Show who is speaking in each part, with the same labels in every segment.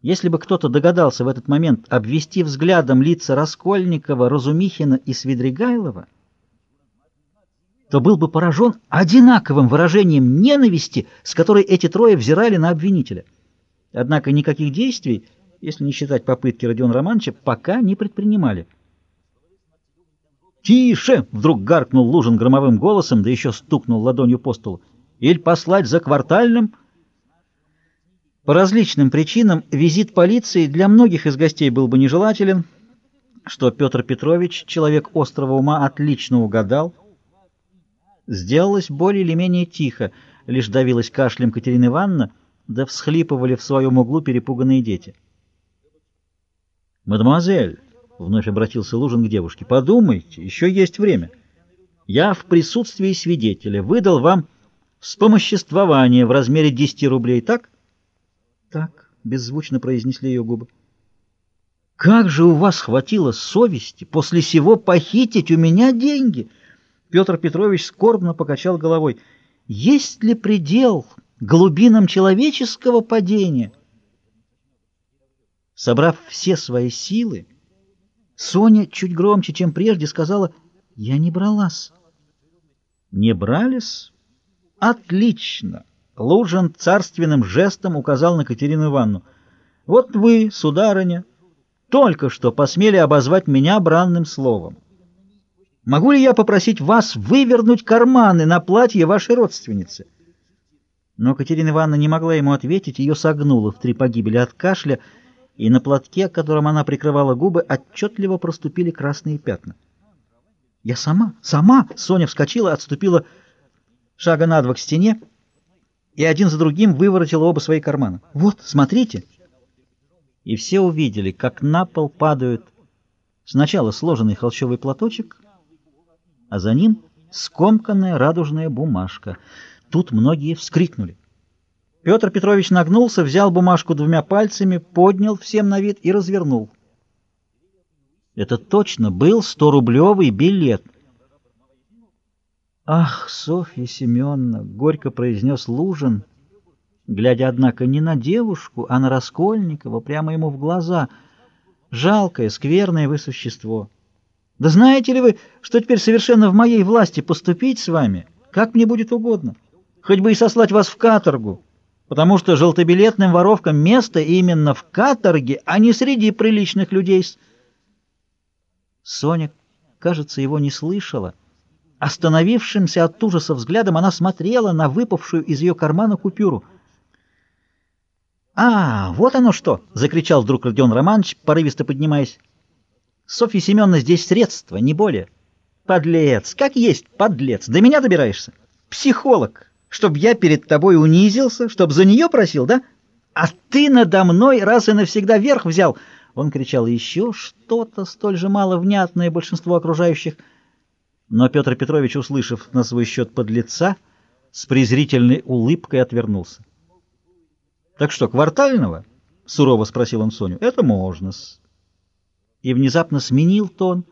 Speaker 1: Если бы кто-то догадался в этот момент обвести взглядом лица Раскольникова, Разумихина и Свидригайлова, то был бы поражен одинаковым выражением ненависти, с которой эти трое взирали на обвинителя. Однако никаких действий, если не считать попытки Родиона Романовича, пока не предпринимали. «Тише!» — вдруг гаркнул Лужин громовым голосом, да еще стукнул ладонью по столу. «Или послать за квартальным?» По различным причинам визит полиции для многих из гостей был бы нежелателен, что Петр Петрович, человек острого ума, отлично угадал. Сделалось более или менее тихо, лишь давилась кашлем Катерина Ивановна, да всхлипывали в своем углу перепуганные дети. «Мадемуазель!» — вновь обратился Лужин к девушке. «Подумайте, еще есть время. Я в присутствии свидетеля выдал вам вспомоществование в размере 10 рублей, так?»
Speaker 2: «Так», — беззвучно произнесли ее губы.
Speaker 1: «Как же у вас хватило совести после всего похитить у меня деньги?» Петр Петрович скорбно покачал головой. «Есть ли предел глубинам человеческого падения?» Собрав все свои силы, Соня чуть громче, чем прежде, сказала, «Я не бралась». «Не брались? Отлично!» Лужин царственным жестом указал на Катерину Ивановну. «Вот вы, сударыня, только что посмели обозвать меня бранным словом. Могу ли я попросить вас вывернуть карманы на платье вашей родственницы?» Но Катерина Ивановна не могла ему ответить, ее согнуло в три погибели от кашля, и на платке, которым она прикрывала губы, отчетливо проступили красные пятна. «Я сама, сама!» — Соня вскочила, отступила шага на два к стене и один за другим выворотила оба свои кармана. «Вот, смотрите!» И все увидели, как на пол падают сначала сложенный холщовый платочек, а за ним скомканная радужная бумажка. Тут многие вскрикнули. Петр Петрович нагнулся, взял бумажку двумя пальцами, поднял всем на вид и развернул. Это точно был сто-рублевый билет. «Ах, Софья Семеновна!» — горько произнес Лужин, глядя, однако, не на девушку, а на Раскольникова, прямо ему в глаза. «Жалкое, скверное вы существо! Да знаете ли вы, что теперь совершенно в моей власти поступить с вами, как мне будет угодно, хоть бы и сослать вас в каторгу?» потому что желтобилетным воровкам место именно в каторге, а не среди приличных людей. Соня, кажется, его не слышала. Остановившимся от ужаса взглядом она смотрела на выпавшую из ее кармана купюру. «А, вот оно что!» — закричал вдруг Родион Романович, порывисто поднимаясь. «Софья Семеновна здесь средства, не более». «Подлец! Как есть, подлец! До меня добираешься! Психолог! Чтоб я перед тобой унизился, чтоб за нее просил, да? А ты надо мной раз и навсегда верх взял!» Он кричал еще что-то столь же маловнятное большинству окружающих. Но Петр Петрович, услышав на свой счет подлеца, с презрительной улыбкой отвернулся. «Так что, квартального?» — сурово спросил он Соню. «Это можно-с». И внезапно сменил тон,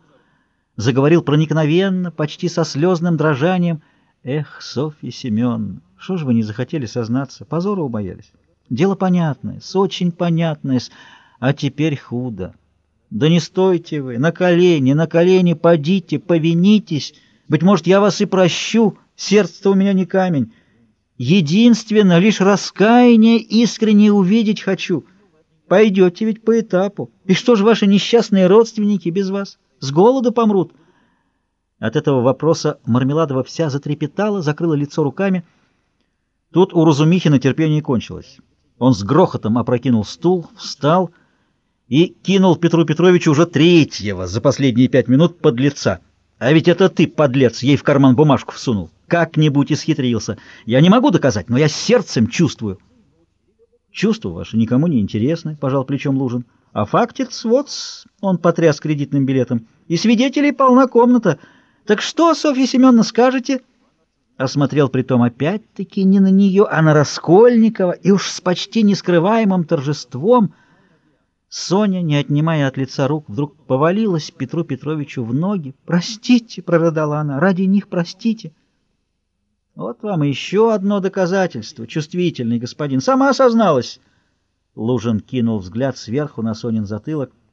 Speaker 1: заговорил проникновенно, почти со слезным дрожанием — Эх, Софья Семен, что ж вы не захотели сознаться? Позора убоялись. Дело понятное, с очень понятное, а теперь худо. Да не стойте вы, на колени, на колени подите, повинитесь. Быть может, я вас и прощу, сердце-то у меня не камень. Единственно, лишь раскаяние искренне увидеть хочу. Пойдете ведь по этапу. И что же ваши несчастные родственники без вас? С голоду помрут». От этого вопроса Мармеладова вся затрепетала, закрыла лицо руками. Тут у Разумихина терпение кончилось. Он с грохотом опрокинул стул, встал и кинул Петру Петровичу уже третьего за последние пять минут под лица. «А ведь это ты, подлец, ей в карман бумажку всунул. Как-нибудь исхитрился. Я не могу доказать, но я сердцем чувствую». «Чувства ваши никому не интересны», — пожал плечом Лужин. «А фактец, вот, он потряс кредитным билетом. И свидетелей полна комната». Так что, Софья Семеновна, скажете? Осмотрел притом опять-таки не на нее, а на Раскольникова, и уж с почти нескрываемым торжеством Соня, не отнимая от лица рук, вдруг повалилась Петру Петровичу в ноги. «Простите!» — прорыдала она. «Ради них простите!» «Вот вам еще одно доказательство, чувствительный господин. Сама осозналась!» Лужин кинул взгляд сверху на Сонин затылок —